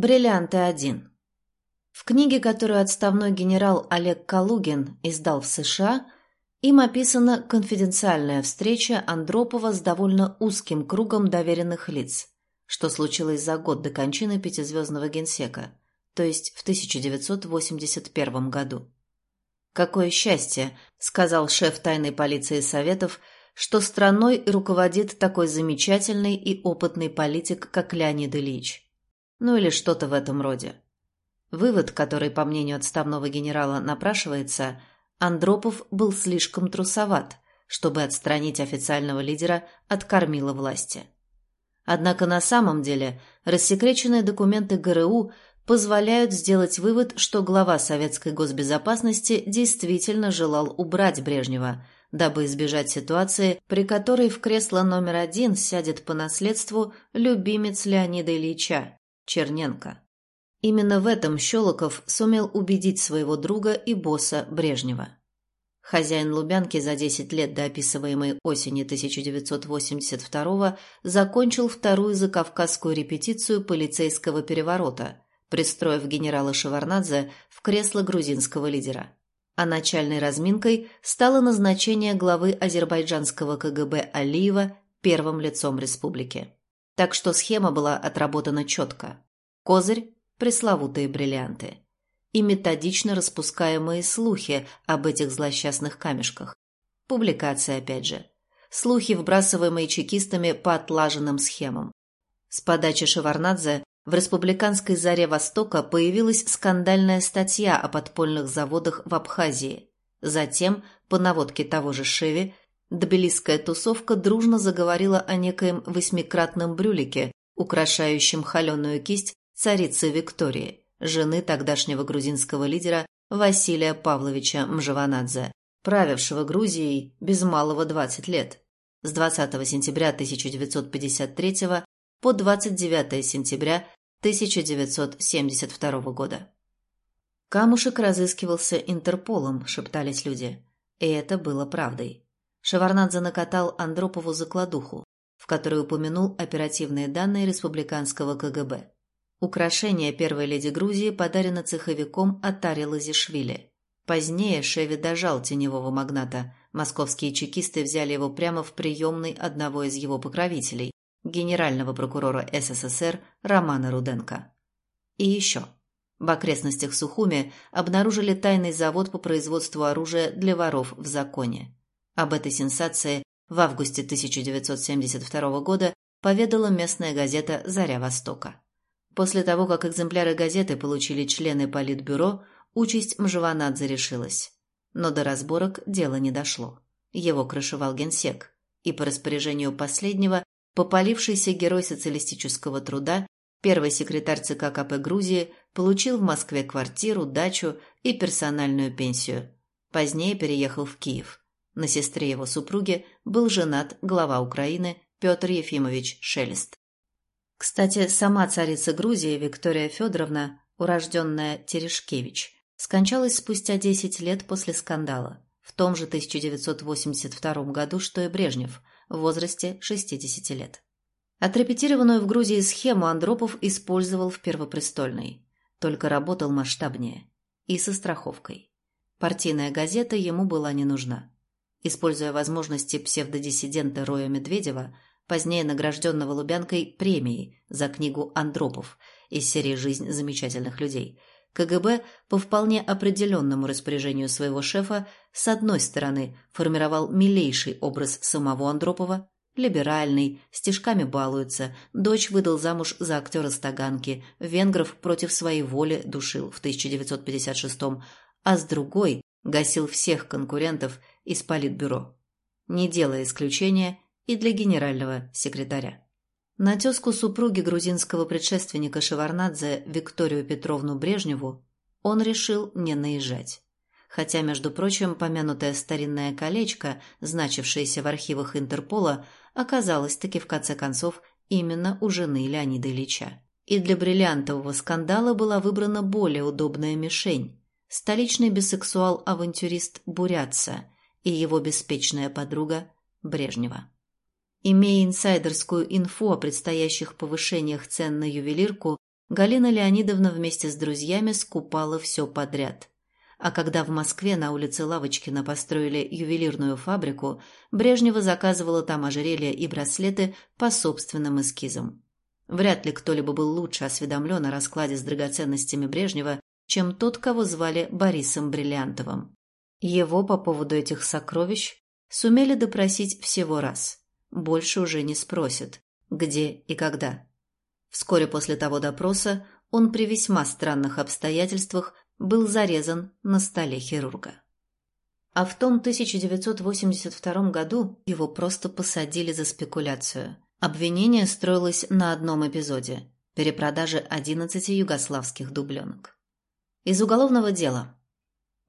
Бриллианты один. В книге, которую отставной генерал Олег Калугин издал в США, им описана конфиденциальная встреча Андропова с довольно узким кругом доверенных лиц, что случилось за год до кончины пятизвездного генсека, то есть в 1981 году. «Какое счастье», — сказал шеф тайной полиции Советов, что страной руководит такой замечательный и опытный политик, как Леонид Ильич ну или что-то в этом роде. Вывод, который, по мнению отставного генерала, напрашивается, Андропов был слишком трусоват, чтобы отстранить официального лидера от кормила власти. Однако на самом деле рассекреченные документы ГРУ позволяют сделать вывод, что глава советской госбезопасности действительно желал убрать Брежнева, дабы избежать ситуации, при которой в кресло номер один сядет по наследству любимец Леонида Ильича, Черненко. Именно в этом Щелоков сумел убедить своего друга и босса Брежнева. Хозяин Лубянки за 10 лет до описываемой осени 1982 закончил вторую закавказскую репетицию полицейского переворота, пристроив генерала Шеварнадзе в кресло грузинского лидера. А начальной разминкой стало назначение главы азербайджанского КГБ Алиева первым лицом республики. Так что схема была отработана четко. Козырь – пресловутые бриллианты. И методично распускаемые слухи об этих злосчастных камешках. Публикация опять же. Слухи, вбрасываемые чекистами по отлаженным схемам. С подачи Шеварнадзе в республиканской «Заре Востока» появилась скандальная статья о подпольных заводах в Абхазии. Затем, по наводке того же Шеви, Тбилисская тусовка дружно заговорила о некоем восьмикратном брюлике, украшающем холеную кисть царицы Виктории, жены тогдашнего грузинского лидера Василия Павловича Мжаванадзе, правившего Грузией без малого 20 лет, с 20 сентября 1953 по 29 сентября 1972 года. Камушек разыскивался Интерполом, шептались люди. И это было правдой. Шеварнадзе накатал Андропову закладуху, в которой упомянул оперативные данные республиканского КГБ. Украшение первой леди Грузии подарено цеховиком Атари Лазишвили. Позднее Шеви дожал теневого магната. Московские чекисты взяли его прямо в приемной одного из его покровителей, генерального прокурора СССР Романа Руденко. И еще. В окрестностях Сухуми обнаружили тайный завод по производству оружия для воров в законе. Об этой сенсации в августе 1972 года поведала местная газета «Заря Востока». После того, как экземпляры газеты получили члены Политбюро, участь Мжаванадзе решилась. Но до разборок дело не дошло. Его крышевал генсек, и по распоряжению последнего попалившийся герой социалистического труда, первый секретарь ЦК КП Грузии, получил в Москве квартиру, дачу и персональную пенсию. Позднее переехал в Киев. На сестре его супруги был женат глава Украины Петр Ефимович Шелест. Кстати, сама царица Грузии Виктория Федоровна, урожденная Терешкевич, скончалась спустя 10 лет после скандала, в том же 1982 году, что и Брежнев, в возрасте 60 лет. Отрепетированную в Грузии схему Андропов использовал в Первопрестольной, только работал масштабнее и со страховкой. Партийная газета ему была не нужна. Используя возможности псевдодиссидента Роя Медведева, позднее награжденного Лубянкой премией за книгу «Андропов» из серии «Жизнь замечательных людей», КГБ по вполне определенному распоряжению своего шефа с одной стороны формировал милейший образ самого Андропова, либеральный, стишками балуется, дочь выдал замуж за актера Стаганки, венгров против своей воли душил в 1956 а с другой гасил всех конкурентов из Политбюро, не делая исключения и для генерального секретаря. На тезку супруги грузинского предшественника Шеварнадзе Викторию Петровну Брежневу он решил не наезжать. Хотя, между прочим, помянутое старинное колечко, значившееся в архивах Интерпола, оказалось таки в конце концов именно у жены Леонида Ильича. И для бриллиантового скандала была выбрана более удобная мишень – столичный бисексуал-авантюрист Бурятца и его беспечная подруга Брежнева. Имея инсайдерскую инфу о предстоящих повышениях цен на ювелирку, Галина Леонидовна вместе с друзьями скупала все подряд. А когда в Москве на улице Лавочкина построили ювелирную фабрику, Брежнева заказывала там ожерелья и браслеты по собственным эскизам. Вряд ли кто-либо был лучше осведомлен о раскладе с драгоценностями Брежнева, чем тот, кого звали Борисом Бриллиантовым. Его по поводу этих сокровищ сумели допросить всего раз. Больше уже не спросят, где и когда. Вскоре после того допроса он при весьма странных обстоятельствах был зарезан на столе хирурга. А в том 1982 году его просто посадили за спекуляцию. Обвинение строилось на одном эпизоде – перепродаже 11 югославских дубленок. Из уголовного дела.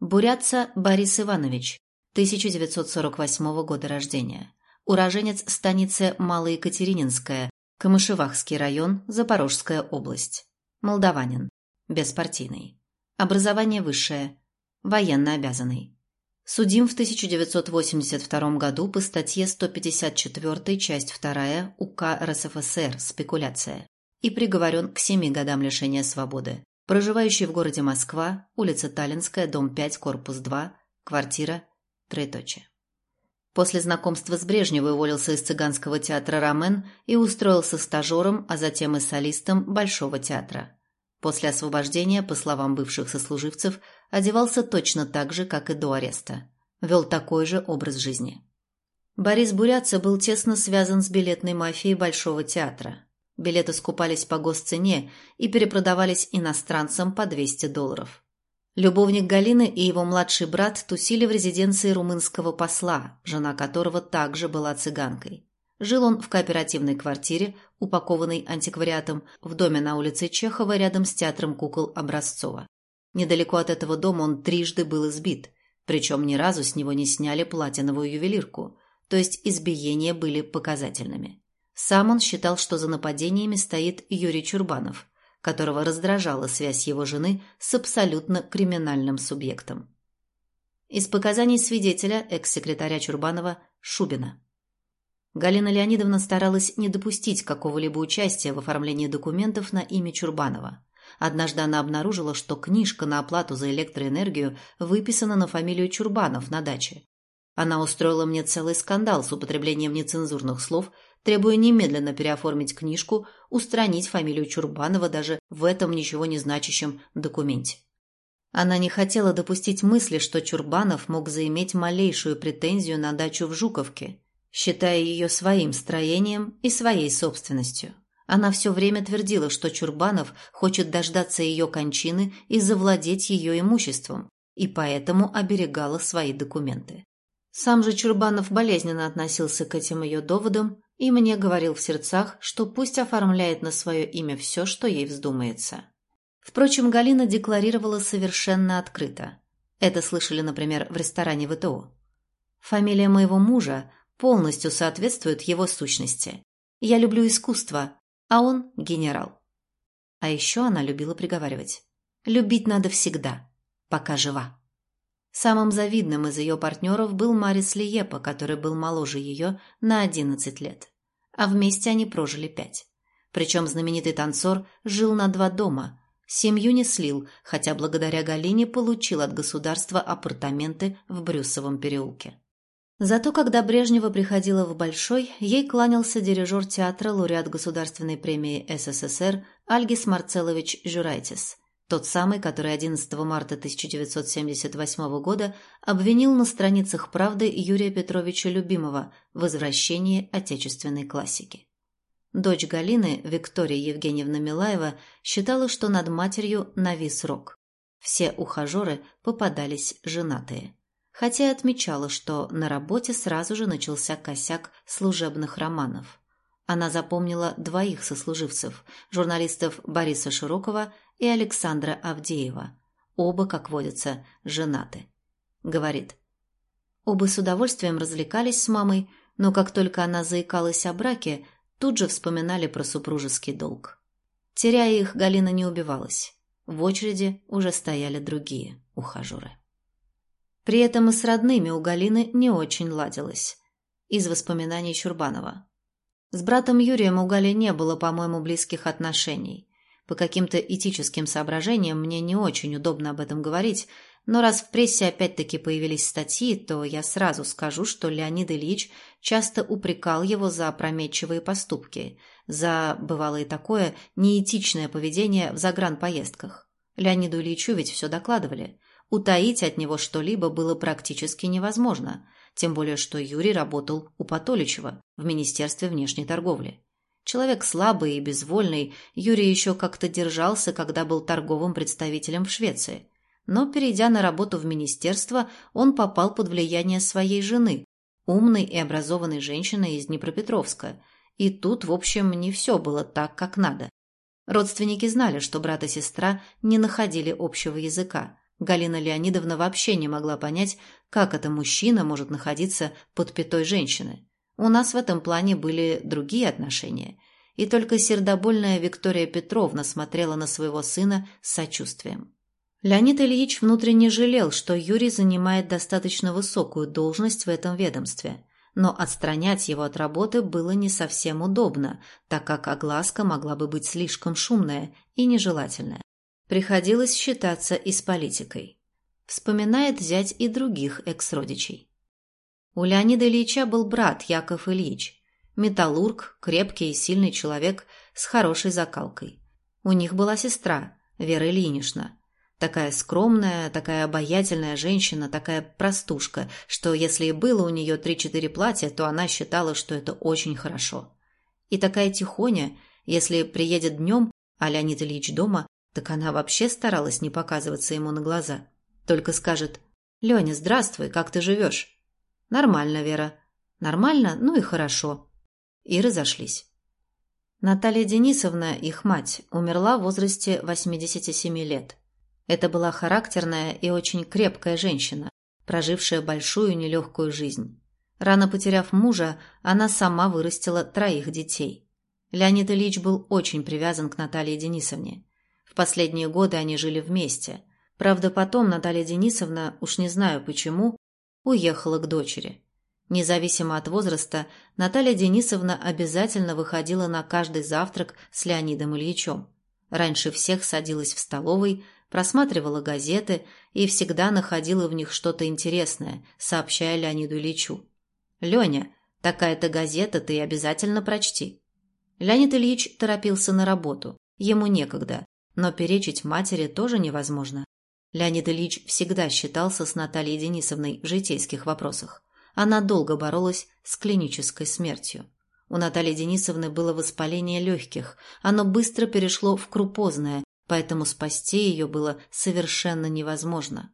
Бурятца Борис Иванович, 1948 года рождения. Уроженец станицы Малоекатерининская, Камышевахский район, Запорожская область. Молдаванин. Беспартийный. Образование высшее. Военно обязанный. Судим в 1982 году по статье 154, часть 2 УК РСФСР «Спекуляция» и приговорен к семи годам лишения свободы. Проживающий в городе Москва, улица Таллинская, дом 5, корпус 2, квартира, троеточие. После знакомства с Брежневой уволился из цыганского театра «Ромен» и устроился стажером, а затем и солистом Большого театра. После освобождения, по словам бывших сослуживцев, одевался точно так же, как и до ареста. Вел такой же образ жизни. Борис Бурятца был тесно связан с билетной мафией Большого театра. Билеты скупались по госцене и перепродавались иностранцам по 200 долларов. Любовник Галины и его младший брат тусили в резиденции румынского посла, жена которого также была цыганкой. Жил он в кооперативной квартире, упакованной антиквариатом, в доме на улице Чехова рядом с театром кукол Образцова. Недалеко от этого дома он трижды был избит, причем ни разу с него не сняли платиновую ювелирку, то есть избиения были показательными. Сам он считал, что за нападениями стоит Юрий Чурбанов, которого раздражала связь его жены с абсолютно криминальным субъектом. Из показаний свидетеля, экс-секретаря Чурбанова, Шубина. Галина Леонидовна старалась не допустить какого-либо участия в оформлении документов на имя Чурбанова. Однажды она обнаружила, что книжка на оплату за электроэнергию выписана на фамилию Чурбанов на даче. Она устроила мне целый скандал с употреблением нецензурных слов, требуя немедленно переоформить книжку, устранить фамилию Чурбанова даже в этом ничего не значащем документе. Она не хотела допустить мысли, что Чурбанов мог заиметь малейшую претензию на дачу в Жуковке, считая ее своим строением и своей собственностью. Она все время твердила, что Чурбанов хочет дождаться ее кончины и завладеть ее имуществом, и поэтому оберегала свои документы. Сам же Чурбанов болезненно относился к этим ее доводам и мне говорил в сердцах, что пусть оформляет на свое имя все, что ей вздумается. Впрочем, Галина декларировала совершенно открыто. Это слышали, например, в ресторане ВТО. Фамилия моего мужа полностью соответствует его сущности. Я люблю искусство, а он – генерал. А еще она любила приговаривать. Любить надо всегда, пока жива. Самым завидным из ее партнеров был Марис Лиепа, который был моложе ее на 11 лет. А вместе они прожили пять. Причем знаменитый танцор жил на два дома. Семью не слил, хотя благодаря Галине получил от государства апартаменты в Брюсовом переулке. Зато когда Брежнева приходила в Большой, ей кланялся дирижер театра, лауреат Государственной премии СССР Альгис Марцелович Журайтис, тот самый, который 11 марта 1978 года обвинил на страницах «Правды» Юрия Петровича Любимого в возвращении отечественной классики. Дочь Галины, Виктория Евгеньевна Милаева, считала, что над матерью навис рок. Все ухажеры попадались женатые хотя отмечала, что на работе сразу же начался косяк служебных романов. Она запомнила двоих сослуживцев – журналистов Бориса Широкова и Александра Авдеева. Оба, как водится, женаты. Говорит, оба с удовольствием развлекались с мамой, но как только она заикалась о браке, тут же вспоминали про супружеский долг. Теряя их, Галина не убивалась. В очереди уже стояли другие ухажеры. При этом и с родными у Галины не очень ладилось. Из воспоминаний Чурбанова. С братом Юрием у Гали не было, по-моему, близких отношений. По каким-то этическим соображениям мне не очень удобно об этом говорить, но раз в прессе опять-таки появились статьи, то я сразу скажу, что Леонид Ильич часто упрекал его за опрометчивые поступки, за, бывало и такое, неэтичное поведение в загранпоездках. Леониду Ильичу ведь все докладывали. Утаить от него что-либо было практически невозможно, тем более что Юрий работал у Патоличева в Министерстве внешней торговли. Человек слабый и безвольный, Юрий еще как-то держался, когда был торговым представителем в Швеции. Но, перейдя на работу в министерство, он попал под влияние своей жены, умной и образованной женщины из Днепропетровска. И тут, в общем, не все было так, как надо. Родственники знали, что брат и сестра не находили общего языка. Галина Леонидовна вообще не могла понять, как это мужчина может находиться под пятой женщины. У нас в этом плане были другие отношения, и только сердобольная Виктория Петровна смотрела на своего сына с сочувствием. Леонид Ильич внутренне жалел, что Юрий занимает достаточно высокую должность в этом ведомстве, но отстранять его от работы было не совсем удобно, так как огласка могла бы быть слишком шумная и нежелательная. Приходилось считаться и с политикой. Вспоминает взять и других экс-родичей. У Леонида Ильича был брат Яков Ильич, металлург, крепкий и сильный человек с хорошей закалкой. У них была сестра, Вера Ильинична, такая скромная, такая обаятельная женщина, такая простушка, что если и было у нее три-четыре платья, то она считала, что это очень хорошо. И такая тихоня, если приедет днем, а Леонид Ильич дома, так она вообще старалась не показываться ему на глаза. Только скажет «Леня, здравствуй, как ты живешь?» Нормально, Вера. Нормально, ну и хорошо. И разошлись. Наталья Денисовна, их мать, умерла в возрасте 87 лет. Это была характерная и очень крепкая женщина, прожившая большую нелегкую жизнь. Рано потеряв мужа, она сама вырастила троих детей. Леонид Ильич был очень привязан к Наталье Денисовне. В последние годы они жили вместе. Правда, потом Наталья Денисовна, уж не знаю почему, уехала к дочери. Независимо от возраста, Наталья Денисовна обязательно выходила на каждый завтрак с Леонидом Ильичем. Раньше всех садилась в столовой, просматривала газеты и всегда находила в них что-то интересное, сообщая Леониду Ильичу. «Леня, такая-то газета ты обязательно прочти». Леонид Ильич торопился на работу, ему некогда, но перечить матери тоже невозможно. Леонид Ильич всегда считался с Натальей Денисовной в житейских вопросах. Она долго боролась с клинической смертью. У Натальи Денисовны было воспаление легких. Оно быстро перешло в крупозное, поэтому спасти ее было совершенно невозможно.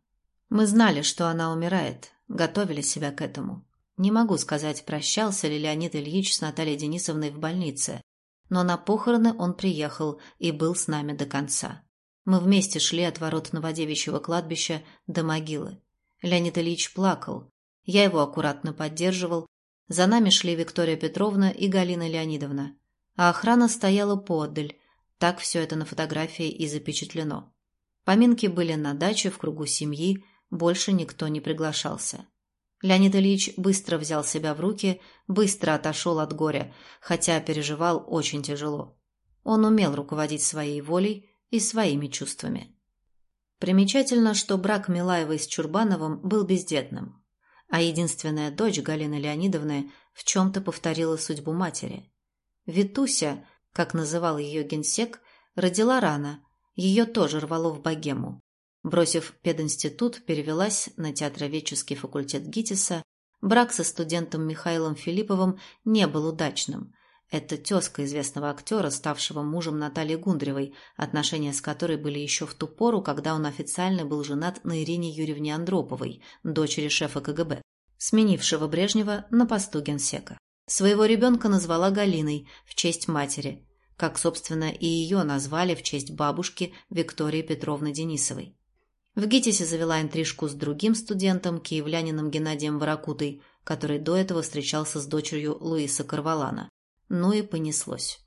Мы знали, что она умирает, готовили себя к этому. Не могу сказать, прощался ли Леонид Ильич с Натальей Денисовной в больнице, но на похороны он приехал и был с нами до конца. Мы вместе шли от ворот Новодевичьего кладбища до могилы. Леонид Ильич плакал. Я его аккуратно поддерживал. За нами шли Виктория Петровна и Галина Леонидовна. А охрана стояла поодаль. Так все это на фотографии и запечатлено. Поминки были на даче в кругу семьи, больше никто не приглашался. Леонид Ильич быстро взял себя в руки, быстро отошел от горя, хотя переживал очень тяжело. Он умел руководить своей волей и своими чувствами. Примечательно, что брак Милаевой с Чурбановым был бездетным, а единственная дочь Галины Леонидовны в чем-то повторила судьбу матери. Витуся, как называл ее генсек, родила рано, ее тоже рвало в богему. Бросив пединститут, перевелась на театроведческий факультет ГИТИСа. Брак со студентом Михаилом Филипповым не был удачным, это тезка известного актера, ставшего мужем Натальи Гундревой, отношения с которой были еще в ту пору, когда он официально был женат на Ирине Юрьевне Андроповой, дочери шефа КГБ, сменившего Брежнева на посту генсека. Своего ребенка назвала Галиной в честь матери, как, собственно, и ее назвали в честь бабушки Виктории Петровны Денисовой. В ГИТИСе завела интрижку с другим студентом, киевлянином Геннадием Ворокутой, который до этого встречался с дочерью Луиса Карвалана. Ну и понеслось.